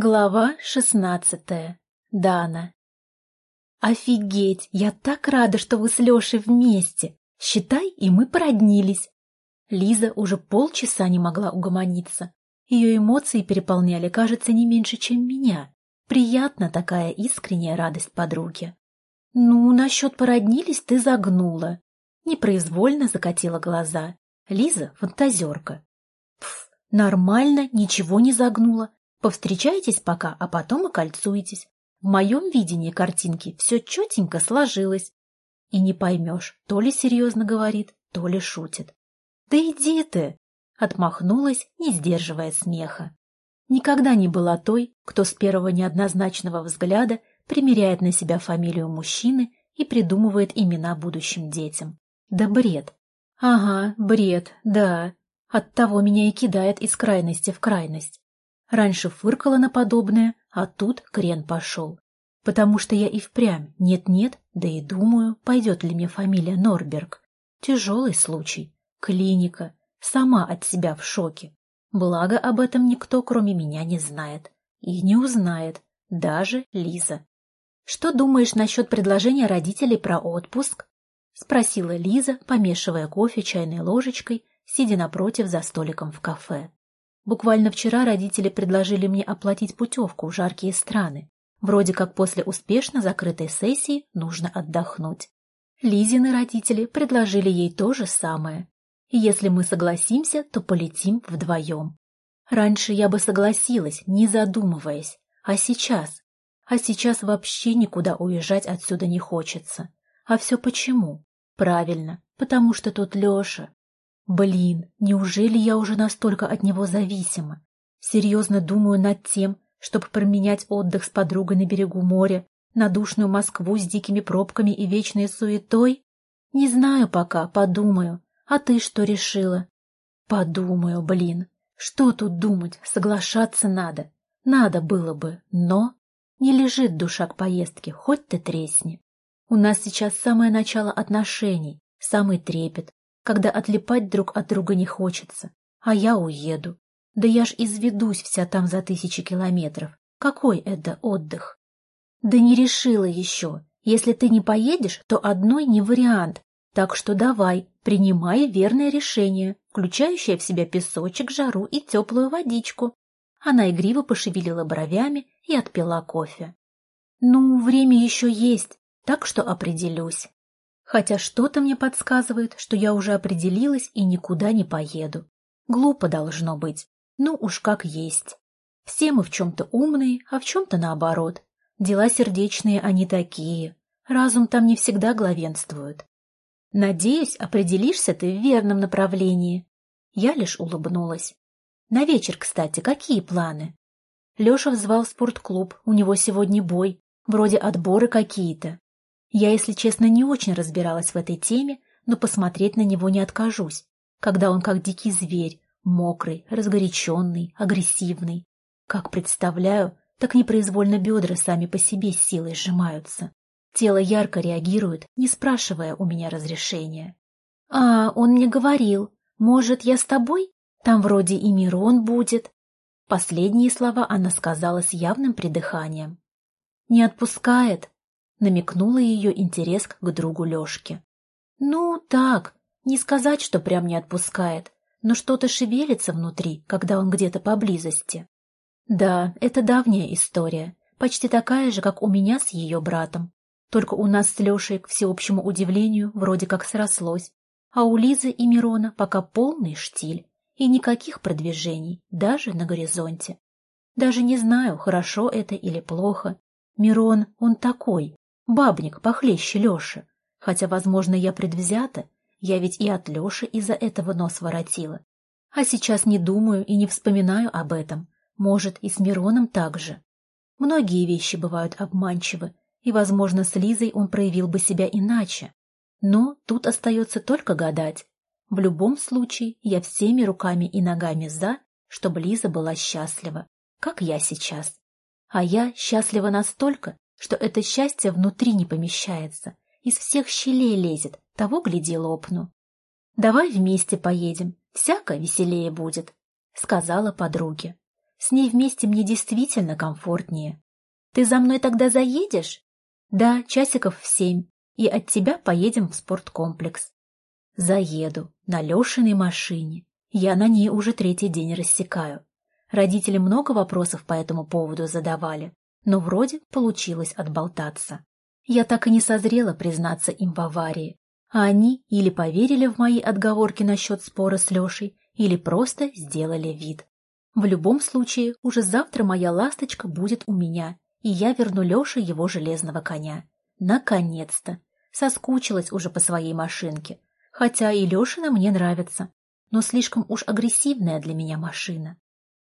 Глава шестнадцатая. Дана. «Офигеть! Я так рада, что вы с Лешей вместе! Считай, и мы породнились!» Лиза уже полчаса не могла угомониться. Ее эмоции переполняли, кажется, не меньше, чем меня. Приятна такая искренняя радость подруги. «Ну, насчет породнились ты загнула». Непроизвольно закатила глаза. Лиза — фантазерка. Пф, нормально, ничего не загнула. Повстречайтесь пока, а потом окольцуетесь. В моем видении картинки все четенько сложилось. И не поймешь, то ли серьезно говорит, то ли шутит. — Да иди ты! — отмахнулась, не сдерживая смеха. Никогда не была той, кто с первого неоднозначного взгляда примеряет на себя фамилию мужчины и придумывает имена будущим детям. Да бред! Ага, бред, да. Оттого меня и кидает из крайности в крайность. Раньше фыркала на подобное, а тут крен пошел. Потому что я и впрямь нет-нет, да и думаю, пойдет ли мне фамилия Норберг. Тяжелый случай. Клиника. Сама от себя в шоке. Благо об этом никто, кроме меня, не знает. И не узнает. Даже Лиза. «Что думаешь насчет предложения родителей про отпуск?» — спросила Лиза, помешивая кофе чайной ложечкой, сидя напротив за столиком в кафе. Буквально вчера родители предложили мне оплатить путевку в жаркие страны. Вроде как после успешно закрытой сессии нужно отдохнуть. Лизины родители предложили ей то же самое. И если мы согласимся, то полетим вдвоем. Раньше я бы согласилась, не задумываясь. А сейчас? А сейчас вообще никуда уезжать отсюда не хочется. А все почему? Правильно, потому что тут Леша. Блин, неужели я уже настолько от него зависима? Серьезно думаю над тем, чтобы променять отдых с подругой на берегу моря на душную Москву с дикими пробками и вечной суетой? Не знаю пока, подумаю. А ты что решила? Подумаю, блин. Что тут думать, соглашаться надо. Надо было бы, но... Не лежит душа к поездке, хоть ты тресни. У нас сейчас самое начало отношений, самый трепет, когда отлипать друг от друга не хочется. А я уеду. Да я ж изведусь вся там за тысячи километров. Какой это отдых? Да не решила еще. Если ты не поедешь, то одной не вариант. Так что давай, принимай верное решение, включающее в себя песочек, жару и теплую водичку. Она игриво пошевелила бровями и отпила кофе. Ну, время еще есть, так что определюсь. Хотя что-то мне подсказывает, что я уже определилась и никуда не поеду. Глупо должно быть. Ну уж как есть. Все мы в чем-то умные, а в чем-то наоборот. Дела сердечные они такие. Разум там не всегда главенствует. Надеюсь, определишься ты в верном направлении. Я лишь улыбнулась. На вечер, кстати, какие планы? Леша взвал спортклуб, у него сегодня бой, вроде отборы какие-то. Я, если честно, не очень разбиралась в этой теме, но посмотреть на него не откажусь, когда он как дикий зверь, мокрый, разгоряченный, агрессивный. Как представляю, так непроизвольно бедра сами по себе силой сжимаются. Тело ярко реагирует, не спрашивая у меня разрешения. «А, он мне говорил, может, я с тобой? Там вроде и Мирон будет». Последние слова она сказала с явным придыханием. «Не отпускает», намекнула ее интерес к другу Лешке. «Ну, так, не сказать, что прям не отпускает, но что-то шевелится внутри, когда он где-то поблизости». «Да, это давняя история, почти такая же, как у меня с ее братом. Только у нас с Лешей, к всеобщему удивлению, вроде как срослось, а у Лизы и Мирона пока полный штиль и никаких продвижений, даже на горизонте. Даже не знаю, хорошо это или плохо. Мирон, он такой, Бабник похлеще Леши. Хотя, возможно, я предвзята, я ведь и от Леши из-за этого нос воротила. А сейчас не думаю и не вспоминаю об этом. Может, и с Мироном так же. Многие вещи бывают обманчивы, и, возможно, с Лизой он проявил бы себя иначе. Но тут остается только гадать. В любом случае, я всеми руками и ногами за, чтобы Лиза была счастлива, как я сейчас. А я счастлива настолько, что это счастье внутри не помещается, из всех щелей лезет, того гляди лопну. «Давай вместе поедем, всяко веселее будет», — сказала подруге. С ней вместе мне действительно комфортнее. Ты за мной тогда заедешь? Да, часиков в семь, и от тебя поедем в спорткомплекс. Заеду на Лешиной машине. Я на ней уже третий день рассекаю. Родители много вопросов по этому поводу задавали, но вроде получилось отболтаться. Я так и не созрела признаться им в аварии, а они или поверили в мои отговорки насчет спора с Лешей, или просто сделали вид. В любом случае, уже завтра моя ласточка будет у меня, и я верну Леше его железного коня. Наконец-то! Соскучилась уже по своей машинке. Хотя и Лешина мне нравится, но слишком уж агрессивная для меня машина.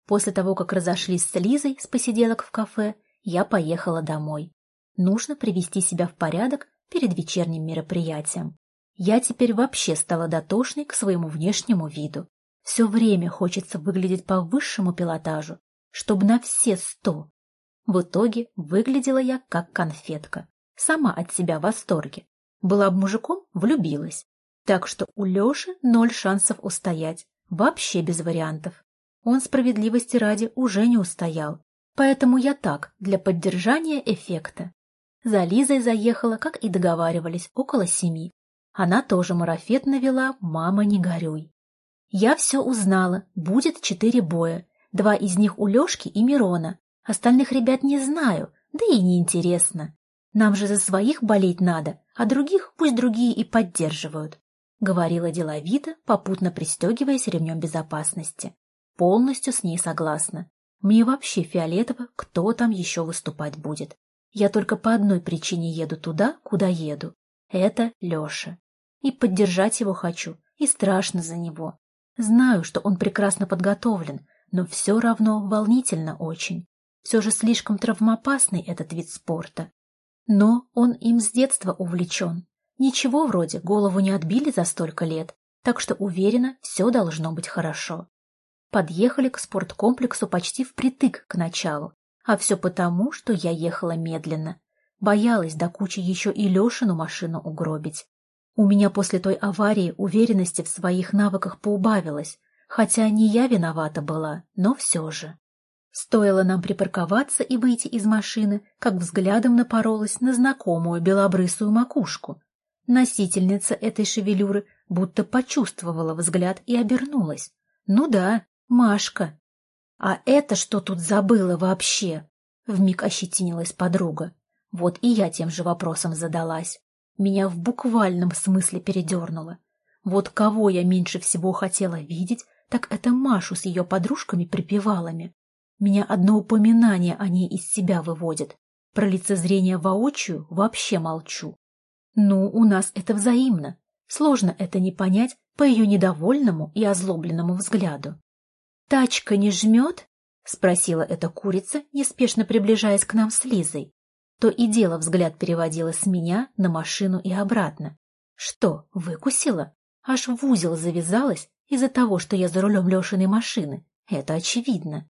После того, как разошлись с Лизой с посиделок в кафе, я поехала домой. Нужно привести себя в порядок перед вечерним мероприятием. Я теперь вообще стала дотошной к своему внешнему виду. Все время хочется выглядеть по высшему пилотажу, чтобы на все сто. В итоге выглядела я как конфетка. Сама от себя в восторге. Была бы мужиком, влюбилась. Так что у Леши ноль шансов устоять. Вообще без вариантов. Он справедливости ради уже не устоял. Поэтому я так, для поддержания эффекта. За Лизой заехала, как и договаривались, около семи. Она тоже марафет навела «Мама, не горюй». Я все узнала, будет четыре боя. Два из них у Лешки и Мирона. Остальных ребят не знаю, да и не интересно. Нам же за своих болеть надо, а других пусть другие и поддерживают. Говорила деловито, попутно пристегиваясь ремнем безопасности. Полностью с ней согласна. Мне вообще фиолетово, кто там еще выступать будет. Я только по одной причине еду туда, куда еду. Это Леша. И поддержать его хочу, и страшно за него. Знаю, что он прекрасно подготовлен, но все равно волнительно очень. Все же слишком травмоопасный этот вид спорта. Но он им с детства увлечен. Ничего вроде, голову не отбили за столько лет, так что уверена, все должно быть хорошо. Подъехали к спорткомплексу почти впритык к началу, а все потому, что я ехала медленно. Боялась до кучи еще и Лешину машину угробить. У меня после той аварии уверенности в своих навыках поубавилось, хотя не я виновата была, но все же. Стоило нам припарковаться и выйти из машины, как взглядом напоролась на знакомую белобрысую макушку. Носительница этой шевелюры будто почувствовала взгляд и обернулась. Ну да, Машка. А это что тут забыла вообще? Вмиг ощетинилась подруга. Вот и я тем же вопросом задалась. Меня в буквальном смысле передернуло. Вот кого я меньше всего хотела видеть, так это Машу с ее подружками-припевалами. Меня одно упоминание о ней из себя выводит. Про лицезрение воочию вообще молчу. Ну, у нас это взаимно. Сложно это не понять по ее недовольному и озлобленному взгляду. «Тачка не жмет?» — спросила эта курица, неспешно приближаясь к нам с Лизой то и дело взгляд переводила с меня на машину и обратно. Что, выкусила? Аж в узел завязалась из-за того, что я за рулем Лешиной машины. Это очевидно.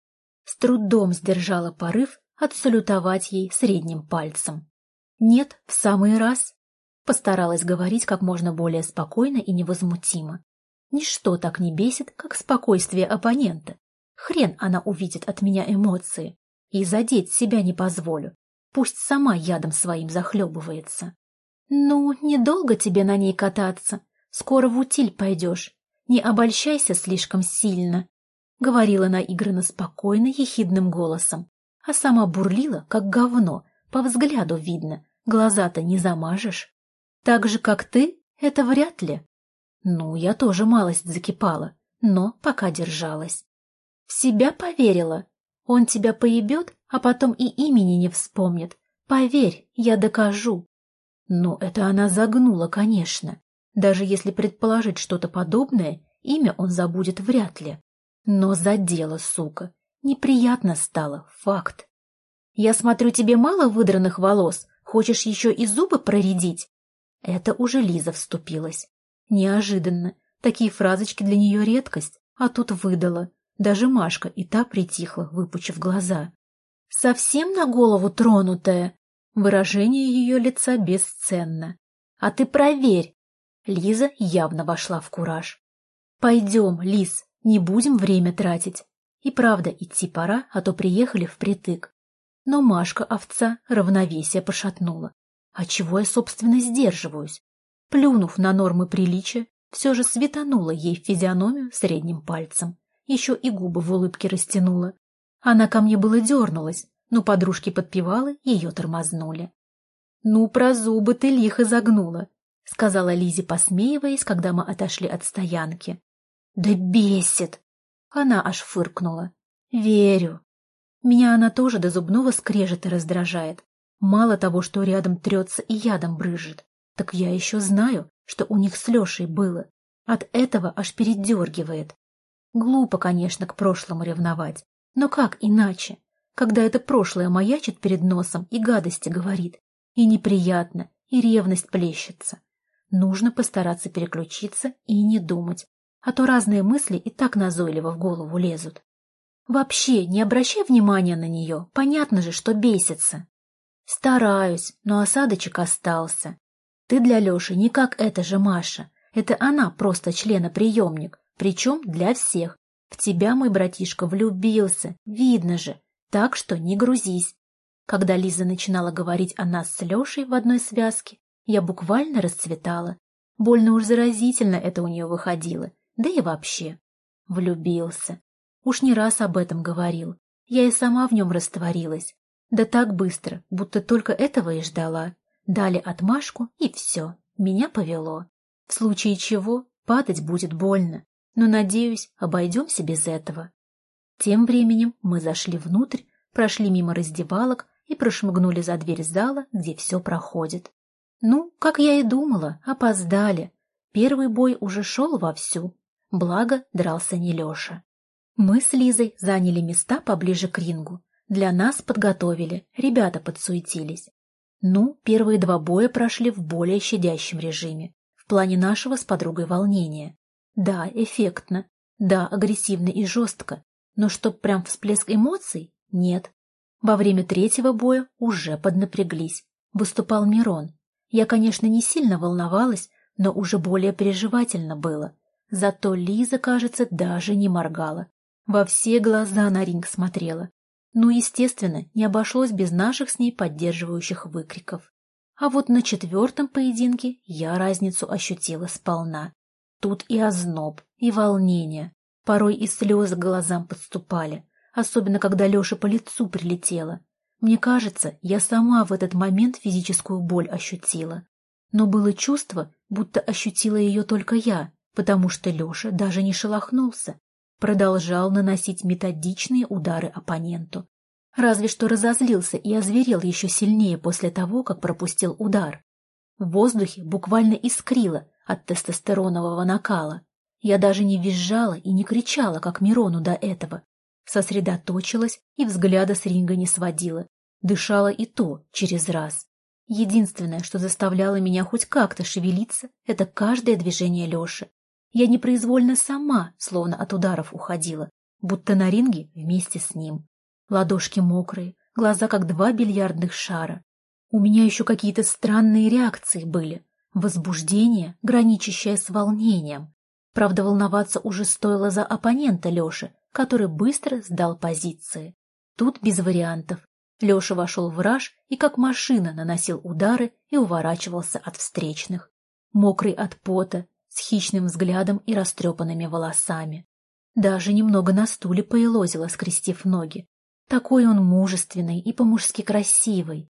С трудом сдержала порыв отсалютовать ей средним пальцем. Нет, в самый раз. Постаралась говорить как можно более спокойно и невозмутимо. Ничто так не бесит, как спокойствие оппонента. Хрен она увидит от меня эмоции. И задеть себя не позволю. Пусть сама ядом своим захлебывается. Ну, недолго тебе на ней кататься. Скоро в утиль пойдешь. Не обольщайся слишком сильно. Говорила наигранно спокойно, ехидным голосом. А сама бурлила, как говно. По взгляду видно. Глаза-то не замажешь. Так же, как ты, это вряд ли. Ну, я тоже малость закипала, но пока держалась. В себя поверила. Он тебя поебет, а потом и имени не вспомнит. Поверь, я докажу. Но это она загнула, конечно. Даже если предположить что-то подобное, имя он забудет вряд ли. Но задела, сука. Неприятно стало, факт. Я смотрю, тебе мало выдранных волос, хочешь еще и зубы проредить? Это уже Лиза вступилась. Неожиданно. Такие фразочки для нее редкость, а тут выдала. Даже Машка и та притихла, выпучив глаза. Совсем на голову тронутая? Выражение ее лица бесценно. А ты проверь. Лиза явно вошла в кураж. Пойдем, Лиз, не будем время тратить. И правда, идти пора, а то приехали впритык. Но Машка-овца равновесие пошатнула. А чего я, собственно, сдерживаюсь? Плюнув на нормы приличия, все же светанула ей в физиономию средним пальцем. Еще и губы в улыбке растянула. Она ко мне было дернулась, но подружки подпевалы ее тормознули. — Ну, про зубы ты лихо загнула, — сказала Лизе, посмеиваясь, когда мы отошли от стоянки. — Да бесит! Она аж фыркнула. — Верю. Меня она тоже до зубного скрежета раздражает. Мало того, что рядом трется и ядом брыжет, так я еще знаю, что у них с Лешей было. От этого аж передергивает. Глупо, конечно, к прошлому ревновать. Но как иначе, когда это прошлое маячит перед носом и гадости говорит? И неприятно, и ревность плещется. Нужно постараться переключиться и не думать, а то разные мысли и так назойливо в голову лезут. Вообще, не обращай внимания на нее, понятно же, что бесится. Стараюсь, но осадочек остался. Ты для Леши не как эта же Маша. Это она просто члена-приемник, причем для всех. В тебя мой братишка влюбился, видно же, так что не грузись. Когда Лиза начинала говорить о нас с Лешей в одной связке, я буквально расцветала. Больно уж заразительно это у нее выходило, да и вообще. Влюбился. Уж не раз об этом говорил. Я и сама в нем растворилась. Да так быстро, будто только этого и ждала. Дали отмашку, и все. Меня повело. В случае чего падать будет больно. Но, надеюсь, обойдемся без этого. Тем временем мы зашли внутрь, прошли мимо раздевалок и прошмыгнули за дверь зала, где все проходит. Ну, как я и думала, опоздали. Первый бой уже шел вовсю. Благо, дрался не Леша. Мы с Лизой заняли места поближе к рингу. Для нас подготовили, ребята подсуетились. Ну, первые два боя прошли в более щадящем режиме, в плане нашего с подругой волнения. Да, эффектно, да, агрессивно и жестко, но чтоб прям всплеск эмоций — нет. Во время третьего боя уже поднапряглись. Выступал Мирон. Я, конечно, не сильно волновалась, но уже более переживательно было. Зато Лиза, кажется, даже не моргала. Во все глаза на ринг смотрела. Ну, естественно, не обошлось без наших с ней поддерживающих выкриков. А вот на четвертом поединке я разницу ощутила сполна. Тут и озноб, и волнение. Порой и слезы глазам подступали, особенно когда Леша по лицу прилетела. Мне кажется, я сама в этот момент физическую боль ощутила. Но было чувство, будто ощутила ее только я, потому что Леша даже не шелохнулся, продолжал наносить методичные удары оппоненту. Разве что разозлился и озверел еще сильнее после того, как пропустил удар. В воздухе буквально искрило от тестостеронового накала. Я даже не визжала и не кричала, как Мирону до этого, сосредоточилась и взгляда с ринга не сводила. Дышала и то через раз. Единственное, что заставляло меня хоть как-то шевелиться, это каждое движение Леши. Я непроизвольно сама, словно от ударов уходила, будто на ринге вместе с ним. Ладошки мокрые, глаза как два бильярдных шара. У меня еще какие-то странные реакции были. Возбуждение, граничащее с волнением. Правда, волноваться уже стоило за оппонента Леши, который быстро сдал позиции. Тут без вариантов. Леша вошел в раж и как машина наносил удары и уворачивался от встречных. Мокрый от пота, с хищным взглядом и растрепанными волосами. Даже немного на стуле поелозила, скрестив ноги. Такой он мужественный и по-мужски красивый.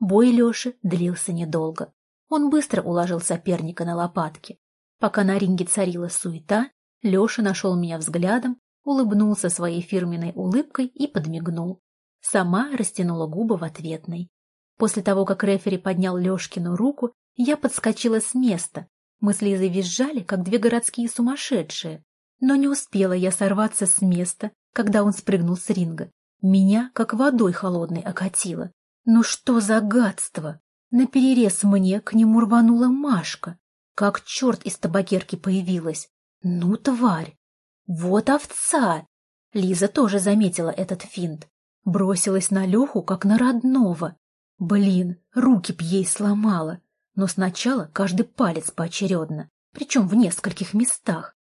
Бой Леши длился недолго. Он быстро уложил соперника на лопатки. Пока на ринге царила суета, Леша нашел меня взглядом улыбнулся своей фирменной улыбкой и подмигнул. Сама растянула губы в ответной. После того, как рефери поднял Лешкину руку, я подскочила с места. Мы с Лизой визжали, как две городские сумасшедшие. Но не успела я сорваться с места, когда он спрыгнул с ринга. Меня, как водой холодной, окатило. Ну что за гадство! Наперерез мне к нему рванула Машка. Как черт из табакерки появилась. Ну, тварь! Вот овца! Лиза тоже заметила этот финт. Бросилась на Леху, как на родного. Блин, руки б ей сломала. Но сначала каждый палец поочередно, причем в нескольких местах.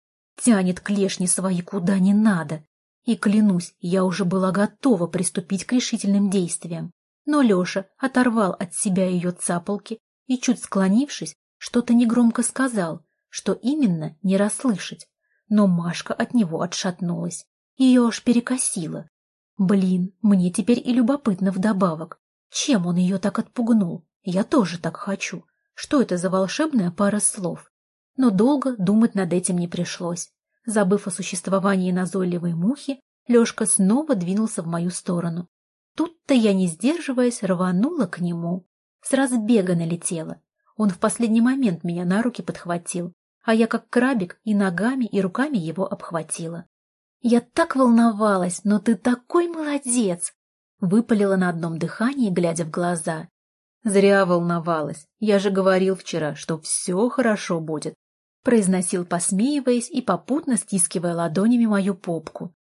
Тянет клешни свои куда не надо. И клянусь, я уже была готова приступить к решительным действиям. Но Леша оторвал от себя ее цапалки и, чуть склонившись, что-то негромко сказал, что именно не расслышать. Но Машка от него отшатнулась. Ее аж перекосило. Блин, мне теперь и любопытно вдобавок. Чем он ее так отпугнул? Я тоже так хочу. Что это за волшебная пара слов? Но долго думать над этим не пришлось. Забыв о существовании назойливой мухи, Лешка снова двинулся в мою сторону. Тут-то я, не сдерживаясь, рванула к нему. С разбега налетела. Он в последний момент меня на руки подхватил, а я как крабик и ногами, и руками его обхватила. «Я так волновалась, но ты такой молодец!» Выпалила на одном дыхании, глядя в глаза. «Зря волновалась. Я же говорил вчера, что все хорошо будет произносил, посмеиваясь и попутно стискивая ладонями мою попку.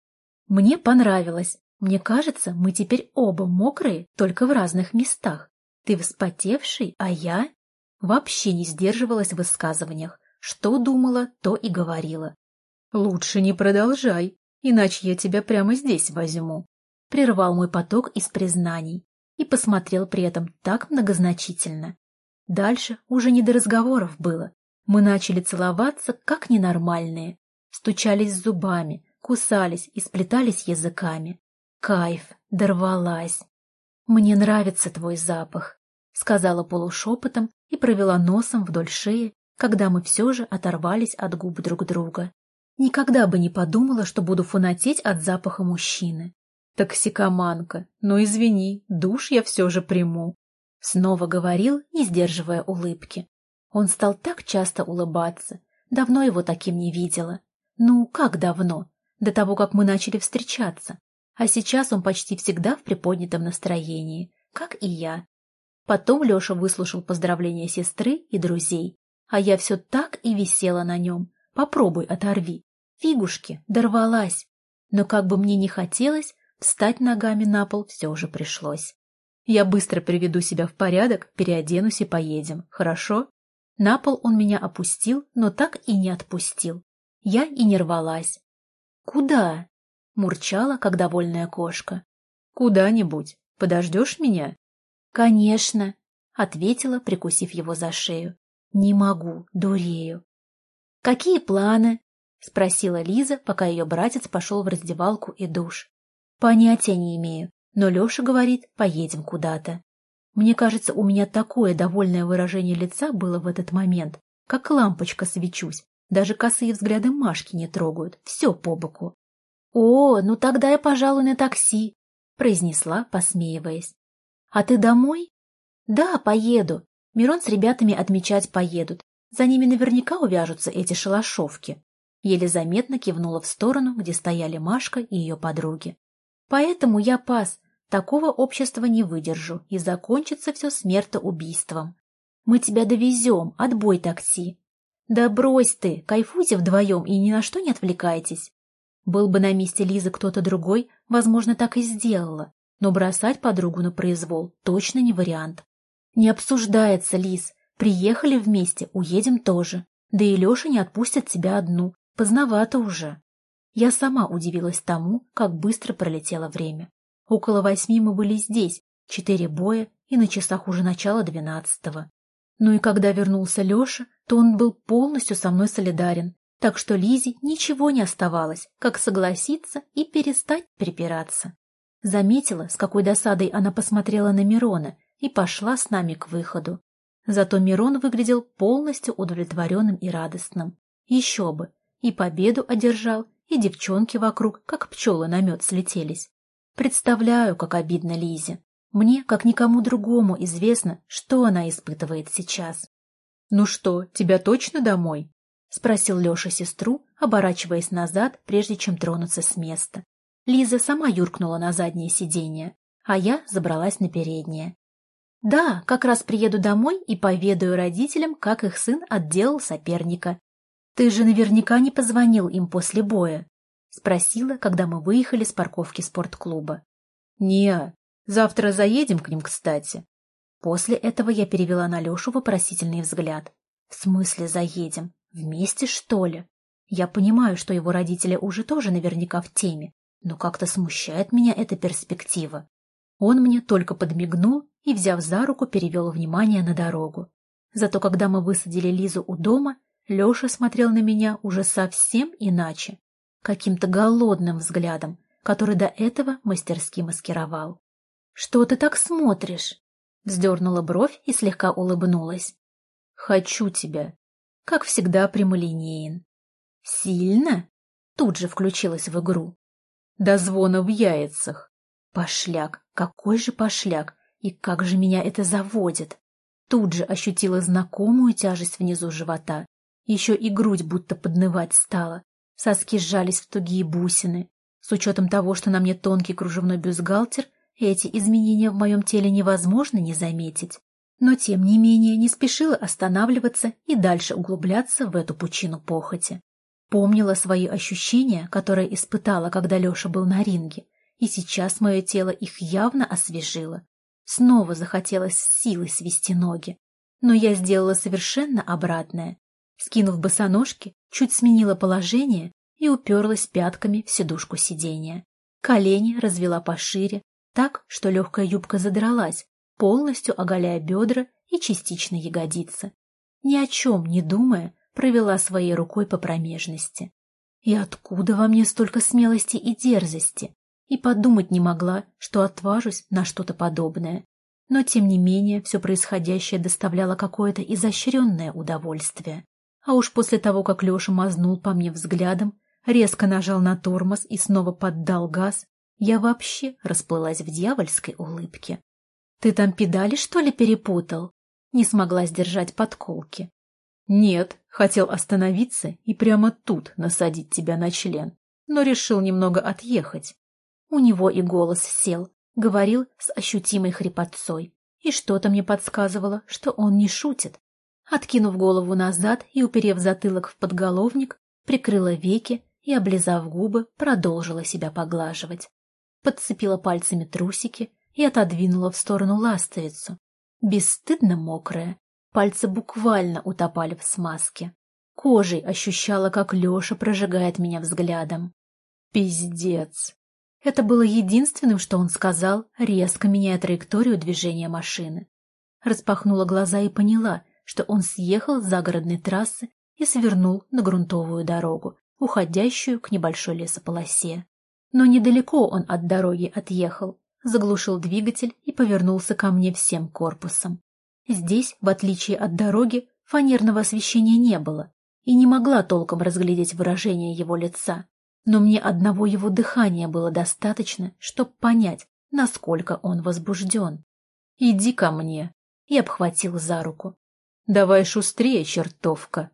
Мне понравилось. Мне кажется, мы теперь оба мокрые, только в разных местах. Ты вспотевший, а я... Вообще не сдерживалась в высказываниях. Что думала, то и говорила. Лучше не продолжай, иначе я тебя прямо здесь возьму. Прервал мой поток из признаний и посмотрел при этом так многозначительно. Дальше уже не до разговоров было. Мы начали целоваться, как ненормальные. Стучались зубами, кусались и сплетались языками. Кайф, дорвалась. «Мне нравится твой запах», — сказала полушепотом и провела носом вдоль шеи, когда мы все же оторвались от губ друг друга. Никогда бы не подумала, что буду фанатеть от запаха мужчины. «Токсикоманка, ну извини, душ я все же приму», — снова говорил, не сдерживая улыбки. Он стал так часто улыбаться. Давно его таким не видела. Ну, как давно? До того, как мы начали встречаться. А сейчас он почти всегда в приподнятом настроении, как и я. Потом Леша выслушал поздравления сестры и друзей, а я все так и висела на нем. Попробуй оторви. Фигушки, дорвалась. Но как бы мне ни хотелось, встать ногами на пол все же пришлось. Я быстро приведу себя в порядок, переоденусь и поедем, хорошо? На пол он меня опустил, но так и не отпустил. Я и не рвалась. «Куда?» — мурчала, как довольная кошка. «Куда-нибудь. Подождешь меня?» «Конечно», — ответила, прикусив его за шею. «Не могу, дурею». «Какие планы?» — спросила Лиза, пока ее братец пошел в раздевалку и душ. «Понятия не имею, но Леша говорит, поедем куда-то». Мне кажется, у меня такое довольное выражение лица было в этот момент, как лампочка свечусь. Даже косые взгляды Машки не трогают, все по боку. «О, ну тогда я, пожалуй, на такси», — произнесла, посмеиваясь. «А ты домой?» «Да, поеду. Мирон с ребятами отмечать поедут. За ними наверняка увяжутся эти шалашовки». Еле заметно кивнула в сторону, где стояли Машка и ее подруги. «Поэтому я пас, Такого общества не выдержу, и закончится все смертоубийством. Мы тебя довезем, отбой такси. Да брось ты, кайфуйте вдвоем и ни на что не отвлекайтесь. Был бы на месте Лизы кто-то другой, возможно, так и сделала, но бросать подругу на произвол точно не вариант. Не обсуждается, Лиз. Приехали вместе, уедем тоже. Да и Леша не отпустит тебя одну. Поздновато уже. Я сама удивилась тому, как быстро пролетело время. Около восьми мы были здесь, четыре боя, и на часах уже начало двенадцатого. Ну и когда вернулся Леша, то он был полностью со мной солидарен, так что Лизе ничего не оставалось, как согласиться и перестать припираться. Заметила, с какой досадой она посмотрела на Мирона и пошла с нами к выходу. Зато Мирон выглядел полностью удовлетворенным и радостным. Еще бы! И победу одержал, и девчонки вокруг, как пчелы на мед, слетелись. Представляю, как обидно Лизе. Мне, как никому другому, известно, что она испытывает сейчас. — Ну что, тебя точно домой? — спросил Леша сестру, оборачиваясь назад, прежде чем тронуться с места. Лиза сама юркнула на заднее сиденье, а я забралась на переднее. Да, как раз приеду домой и поведаю родителям, как их сын отделал соперника. Ты же наверняка не позвонил им после боя. Спросила, когда мы выехали с парковки спортклуба. не завтра заедем к ним, кстати. После этого я перевела на Лешу вопросительный взгляд. В смысле заедем? Вместе, что ли? Я понимаю, что его родители уже тоже наверняка в теме, но как-то смущает меня эта перспектива. Он мне только подмигнул и, взяв за руку, перевел внимание на дорогу. Зато когда мы высадили Лизу у дома, Леша смотрел на меня уже совсем иначе, каким-то голодным взглядом, который до этого мастерски маскировал. — Что ты так смотришь? — вздернула бровь и слегка улыбнулась. — Хочу тебя. Как всегда прямолинеен. — Сильно? Тут же включилась в игру. До звона в яйцах. Пошляк, какой же пошляк, и как же меня это заводит. Тут же ощутила знакомую тяжесть внизу живота. Еще и грудь будто поднывать стала. Соски сжались в тугие бусины. С учетом того, что на мне тонкий кружевной бюстгальтер, эти изменения в моем теле невозможно не заметить. Но, тем не менее, не спешила останавливаться и дальше углубляться в эту пучину похоти. Помнила свои ощущения, которые испытала, когда Леша был на ринге, и сейчас мое тело их явно освежило. Снова захотелось силой свести ноги. Но я сделала совершенно обратное. Скинув босоножки, чуть сменила положение и уперлась пятками в сидушку сиденья. Колени развела пошире, так, что легкая юбка задралась, полностью оголяя бедра и частично ягодицы. Ни о чем не думая, провела своей рукой по промежности. И откуда во мне столько смелости и дерзости? И подумать не могла, что отважусь на что-то подобное. Но, тем не менее, все происходящее доставляло какое-то изощренное удовольствие. А уж после того, как Леша мазнул по мне взглядом, резко нажал на тормоз и снова поддал газ, я вообще расплылась в дьявольской улыбке. — Ты там педали, что ли, перепутал? Не смогла сдержать подколки. — Нет, хотел остановиться и прямо тут насадить тебя на член, но решил немного отъехать. У него и голос сел, говорил с ощутимой хрипотцой, и что-то мне подсказывало, что он не шутит. Откинув голову назад и уперев затылок в подголовник, прикрыла веки и, облизав губы, продолжила себя поглаживать. Подцепила пальцами трусики и отодвинула в сторону ластовицу. Бесстыдно мокрая, пальцы буквально утопали в смазке. Кожей ощущала, как Леша прожигает меня взглядом. Пиздец! Это было единственным, что он сказал, резко меняя траекторию движения машины. Распахнула глаза и поняла, что он съехал с загородной трассы и свернул на грунтовую дорогу, уходящую к небольшой лесополосе. Но недалеко он от дороги отъехал, заглушил двигатель и повернулся ко мне всем корпусом. Здесь, в отличие от дороги, фанерного освещения не было, и не могла толком разглядеть выражение его лица. Но мне одного его дыхания было достаточно, чтобы понять, насколько он возбужден. «Иди ко мне!» и обхватил за руку. «Давай шустрее, чертовка!»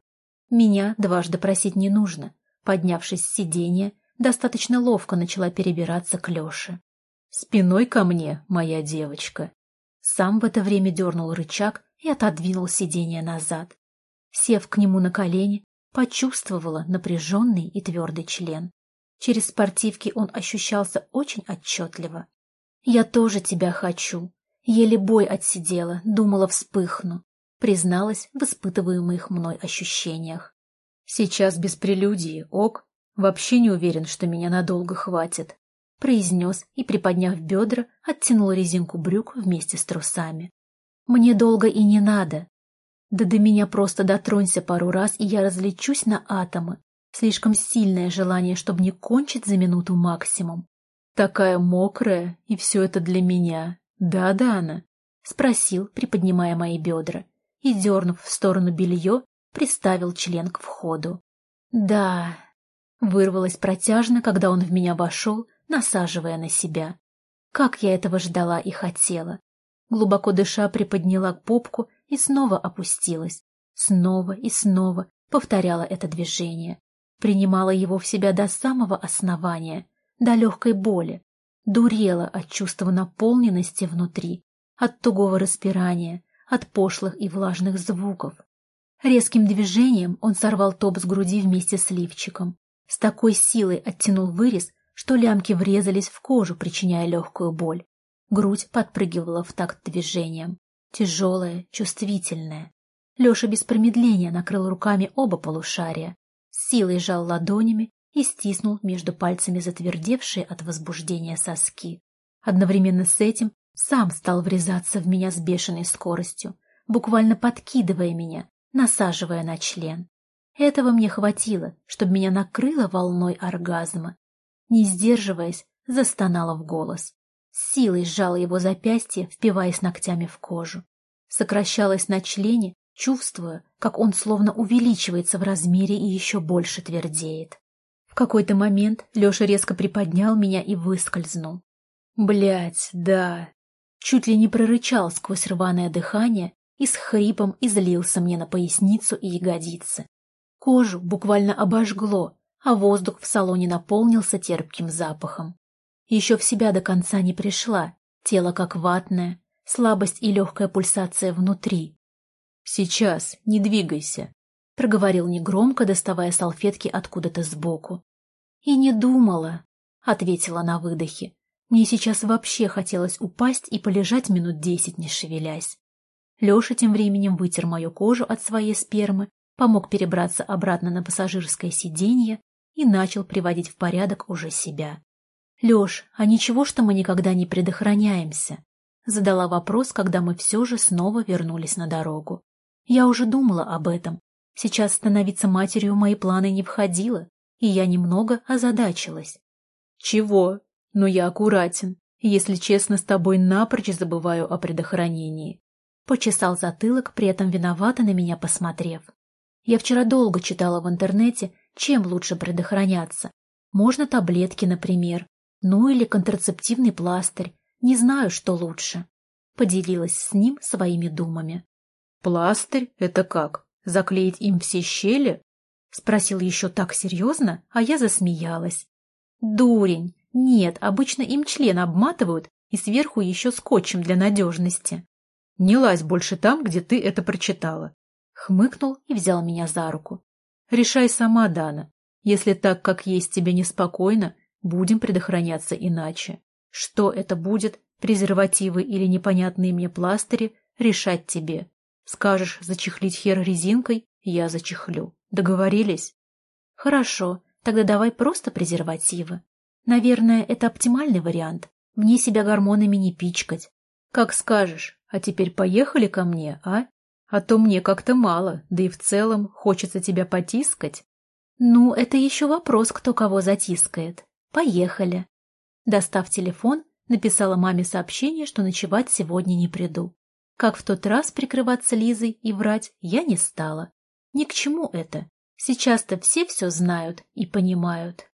Меня дважды просить не нужно. Поднявшись с сиденья, достаточно ловко начала перебираться к Леше. «Спиной ко мне, моя девочка!» Сам в это время дернул рычаг и отодвинул сиденье назад. Сев к нему на колени, почувствовала напряженный и твердый член. Через спортивки он ощущался очень отчетливо. «Я тоже тебя хочу». Еле бой отсидела, думала, вспыхну. Призналась в испытываемых мной ощущениях. «Сейчас без прелюдии, ок. Вообще не уверен, что меня надолго хватит», — произнес и, приподняв бедра, оттянул резинку брюк вместе с трусами. «Мне долго и не надо. Да до меня просто дотронься пару раз, и я разлечусь на атомы, Слишком сильное желание, чтобы не кончить за минуту максимум. «Такая мокрая, и все это для меня. Да, Дана?» — спросил, приподнимая мои бедра, и, дернув в сторону белье, приставил член к входу. «Да...» — вырвалось протяжно, когда он в меня вошел, насаживая на себя. Как я этого ждала и хотела. Глубоко дыша приподняла попку и снова опустилась. Снова и снова повторяла это движение принимала его в себя до самого основания, до легкой боли, дурела от чувства наполненности внутри, от тугого распирания, от пошлых и влажных звуков. Резким движением он сорвал топ с груди вместе с лифчиком. С такой силой оттянул вырез, что лямки врезались в кожу, причиняя легкую боль. Грудь подпрыгивала в такт движением. Тяжелая, чувствительная. Леша без промедления накрыл руками оба полушария, силой сжал ладонями и стиснул между пальцами затвердевшие от возбуждения соски. Одновременно с этим сам стал врезаться в меня с бешеной скоростью, буквально подкидывая меня, насаживая на член. Этого мне хватило, чтобы меня накрыло волной оргазма. Не сдерживаясь, застонала в голос. С силой сжала его запястье, впиваясь ногтями в кожу. Сокращалась на члене, чувствуя, как он словно увеличивается в размере и еще больше твердеет. В какой-то момент Леша резко приподнял меня и выскользнул. Блять, да. Чуть ли не прорычал сквозь рваное дыхание и с хрипом излился мне на поясницу и ягодицы. Кожу буквально обожгло, а воздух в салоне наполнился терпким запахом. Еще в себя до конца не пришла, тело как ватное, слабость и легкая пульсация внутри. «Сейчас, не двигайся», — проговорил негромко, доставая салфетки откуда-то сбоку. «И не думала», — ответила на выдохе. Мне сейчас вообще хотелось упасть и полежать минут десять, не шевелясь. Леша тем временем вытер мою кожу от своей спермы, помог перебраться обратно на пассажирское сиденье и начал приводить в порядок уже себя. «Леш, а ничего, что мы никогда не предохраняемся?» Задала вопрос, когда мы все же снова вернулись на дорогу. Я уже думала об этом. Сейчас становиться матерью в мои планы не входило, и я немного озадачилась. «Чего? Но я аккуратен. Если честно, с тобой напрочь забываю о предохранении. Почесал затылок, при этом виновато на меня посмотрев. Я вчера долго читала в интернете, чем лучше предохраняться. Можно таблетки, например. Ну или контрацептивный пластырь. Не знаю, что лучше. Поделилась с ним своими думами. «Пластырь? Это как? Заклеить им все щели?» Спросил еще так серьезно, а я засмеялась. «Дурень! Нет, обычно им член обматывают и сверху еще скотчем для надежности. Не лазь больше там, где ты это прочитала. Хмыкнул и взял меня за руку. Решай сама, Дана. Если так, как есть тебе неспокойно, будем предохраняться иначе. Что это будет, презервативы или непонятные мне пластыри, решать тебе. Скажешь зачехлить хер резинкой, я зачехлю. Договорились? Хорошо, тогда давай просто презервативы. Наверное, это оптимальный вариант. Мне себя гормонами не пичкать. Как скажешь. А теперь поехали ко мне, а? А то мне как-то мало, да и в целом хочется тебя потискать. Ну, это еще вопрос, кто кого затискает. Поехали. Достав телефон, написала маме сообщение, что ночевать сегодня не приду. Как в тот раз прикрываться Лизой и врать я не стала. Ни к чему это. Сейчас-то все все знают и понимают.